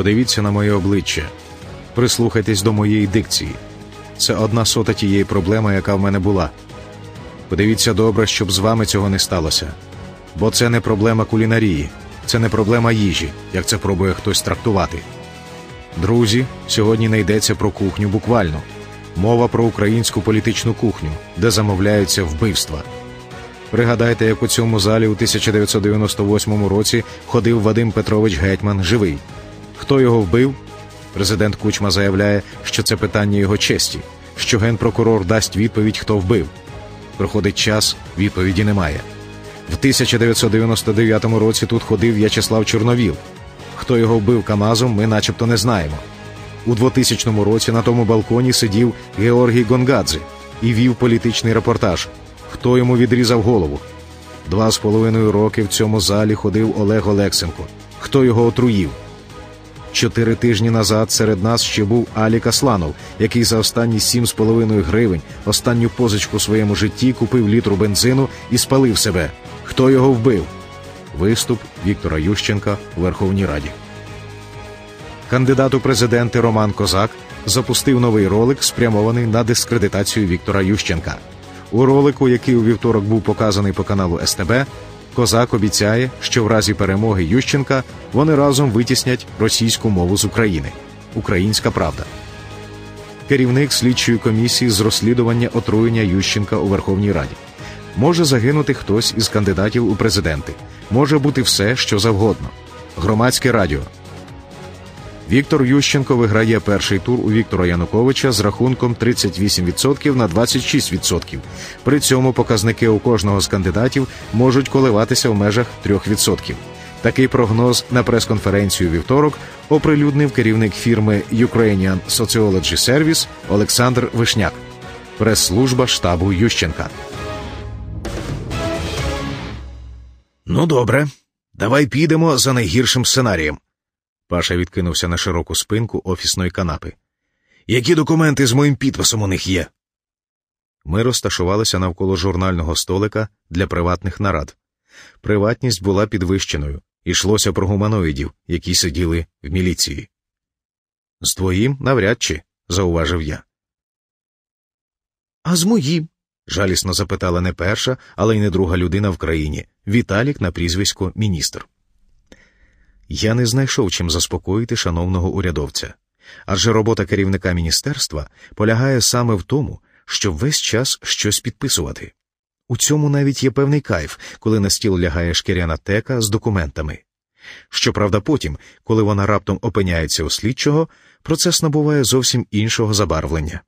Подивіться на моє обличчя, прислухайтесь до моєї дикції. Це одна сота тієї проблеми, яка в мене була. Подивіться добре, щоб з вами цього не сталося. Бо це не проблема кулінарії, це не проблема їжі, як це пробує хтось трактувати. Друзі, сьогодні не йдеться про кухню буквально. Мова про українську політичну кухню, де замовляються вбивства. Пригадайте, як у цьому залі у 1998 році ходив Вадим Петрович Гетьман живий. Хто його вбив? Президент Кучма заявляє, що це питання його честі, що генпрокурор дасть відповідь, хто вбив. Проходить час, відповіді немає. В 1999 році тут ходив В'ячеслав Чорновіл. Хто його вбив Камазом, ми начебто не знаємо. У 2000 році на тому балконі сидів Георгій Гонгадзе і вів політичний репортаж. Хто йому відрізав голову? Два з половиною роки в цьому залі ходив Олег Олексенко. Хто його отруїв? Чотири тижні назад серед нас ще був Алік Асланов, який за останні сім з половиною гривень останню позичку в своєму житті купив літру бензину і спалив себе. Хто його вбив? Виступ Віктора Ющенка у Верховній Раді. Кандидат у президенти Роман Козак запустив новий ролик, спрямований на дискредитацію Віктора Ющенка. У ролику, який у вівторок був показаний по каналу СТБ, Козак обіцяє, що в разі перемоги Ющенка вони разом витіснять російську мову з України. Українська правда. Керівник слідчої комісії з розслідування отруєння Ющенка у Верховній Раді. Може загинути хтось із кандидатів у президенти. Може бути все, що завгодно. Громадське радіо. Віктор Ющенко виграє перший тур у Віктора Януковича з рахунком 38% на 26%. При цьому показники у кожного з кандидатів можуть коливатися в межах 3%. Такий прогноз на прес-конференцію вівторок оприлюднив керівник фірми Ukrainian Sociology Service Олександр Вишняк, прес-служба штабу Ющенка. Ну, добре, давай підемо за найгіршим сценарієм. Паша відкинувся на широку спинку офісної канапи. Які документи з моїм підписом у них є? Ми розташувалися навколо журнального столика для приватних нарад. Приватність була підвищеною, йшлося про гуманоїдів, які сиділи в міліції. З твоїм навряд чи, зауважив я. А з моїм? жалісно запитала не перша, але й не друга людина в країні Віталік на прізвисько міністр. Я не знайшов чим заспокоїти шановного урядовця, адже робота керівника міністерства полягає саме в тому, щоб весь час щось підписувати. У цьому навіть є певний кайф, коли на стіл лягає шкіряна тека з документами. Щоправда, потім, коли вона раптом опиняється у слідчого, процес набуває зовсім іншого забарвлення.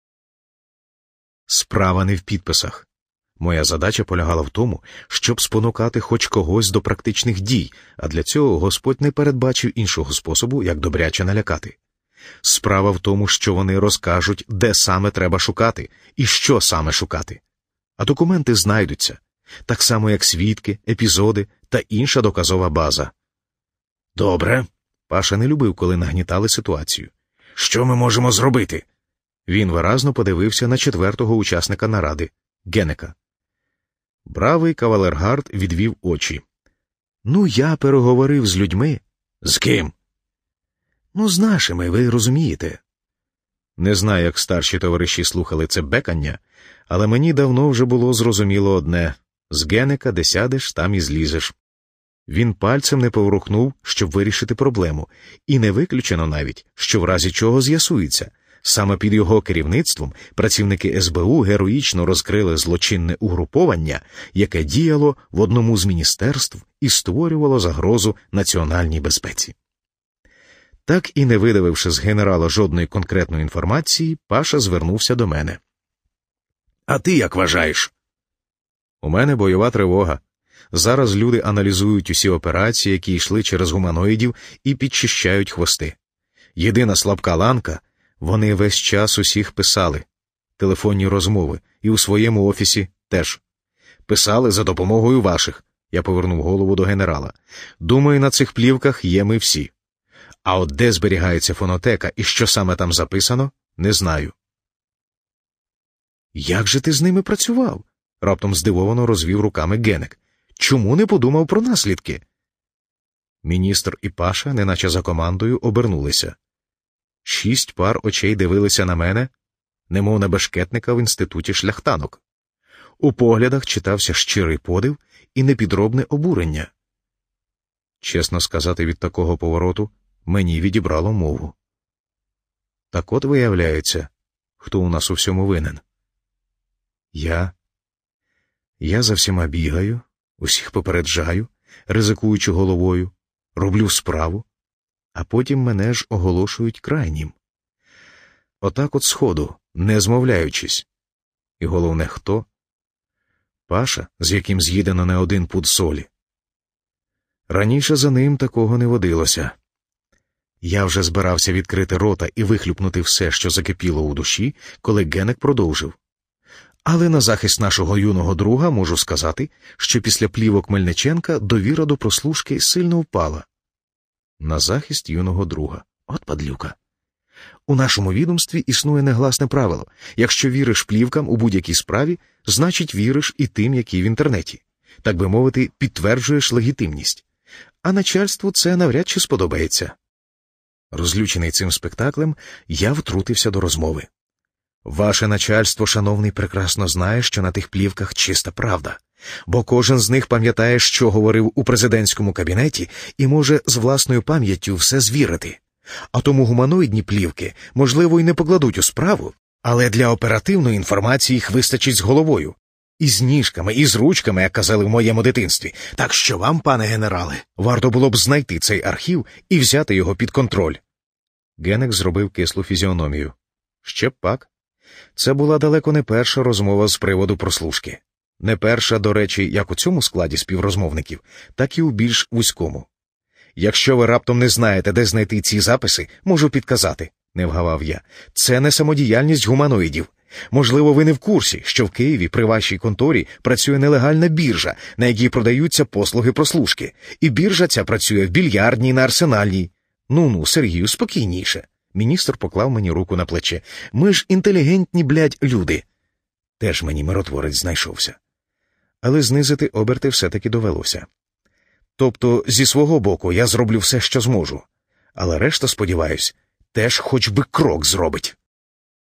Справа не в підписах. Моя задача полягала в тому, щоб спонукати хоч когось до практичних дій, а для цього Господь не передбачив іншого способу, як добряче налякати. Справа в тому, що вони розкажуть, де саме треба шукати і що саме шукати. А документи знайдуться, так само як свідки, епізоди та інша доказова база. Добре. Паша не любив, коли нагнітали ситуацію. Що ми можемо зробити? Він виразно подивився на четвертого учасника наради Генека. Бравий кавалергард відвів очі. Ну, я переговорив з людьми. З ким? Ну, з нашими, ви розумієте. Не знаю, як старші товариші слухали це бекання, але мені давно вже було зрозуміло одне з генека, де сядеш, там і злізеш. Він пальцем не поворухнув, щоб вирішити проблему, і не виключено навіть, що в разі чого з'ясується. Саме під його керівництвом працівники СБУ героїчно розкрили злочинне угруповання, яке діяло в одному з міністерств і створювало загрозу національній безпеці. Так і не видавивши з генерала жодної конкретної інформації, Паша звернувся до мене. А ти як вважаєш? У мене бойова тривога. Зараз люди аналізують усі операції, які йшли через гуманоїдів, і підчищають хвости. Єдина слабка ланка вони весь час усіх писали, телефонні розмови, і у своєму офісі теж. Писали за допомогою ваших. Я повернув голову до генерала. Думаю, на цих плівках є ми всі. А от де зберігається фонотека і що саме там записано, не знаю. Як же ти з ними працював? раптом здивовано розвів руками Генек. Чому не подумав про наслідки? Міністр і Паша, неначе за командою, обернулися. Шість пар очей дивилися на мене, немов на бешкетника в інституті шляхтанок. У поглядах читався щирий подив і непідробне обурення. Чесно сказати, від такого повороту мені відібрало мову. Так от виявляється, хто у нас у всьому винен. Я. Я за всіма бігаю, усіх попереджаю, ризикуючи головою, роблю справу, а потім мене ж оголошують крайнім. Отак от сходу, не змовляючись. І головне, хто? Паша, з яким з'їдено не один пуд солі. Раніше за ним такого не водилося. Я вже збирався відкрити рота і вихлюпнути все, що закипіло у душі, коли Генек продовжив. Але на захист нашого юного друга можу сказати, що після плівок Мельниченка довіра до прослушки сильно впала. На захист юного друга. От падлюка. У нашому відомстві існує негласне правило якщо віриш плівкам у будь-якій справі, значить віриш і тим, які в інтернеті, так би мовити, підтверджуєш легітимність. А начальству це навряд чи сподобається. Розлючений цим спектаклем, я втрутився до розмови. Ваше начальство, шановний, прекрасно знає, що на тих плівках чиста правда, бо кожен з них пам'ятає, що говорив у президентському кабінеті, і може з власною пам'яттю все звірити. А тому гуманоїдні плівки, можливо, і не покладуть у справу, але для оперативної інформації їх вистачить з головою, і з ніжками, і з ручками, як казали в моєму дитинстві. Так що вам, пане генерале, варто було б знайти цей архів і взяти його під контроль. Генек зробив кислу фізіономію. Ще пак. Це була далеко не перша розмова з приводу прослушки. Не перша, до речі, як у цьому складі співрозмовників, так і у більш вузькому. Якщо ви раптом не знаєте, де знайти ці записи, можу підказати, не вгавав я. Це не самодіяльність гуманоїдів. Можливо, ви не в курсі, що в Києві при вашій конторі працює нелегальна біржа, на якій продаються послуги прослушки, і біржа ця працює в більярдній на арсенальній. Ну ну, Сергію, спокійніше. Міністр поклав мені руку на плече. Ми ж інтелігентні, блядь, люди. Теж мені миротворець знайшовся. Але знизити оберти все-таки довелося. Тобто, зі свого боку, я зроблю все, що зможу. Але решта, сподіваюсь, теж хоч би крок зробить.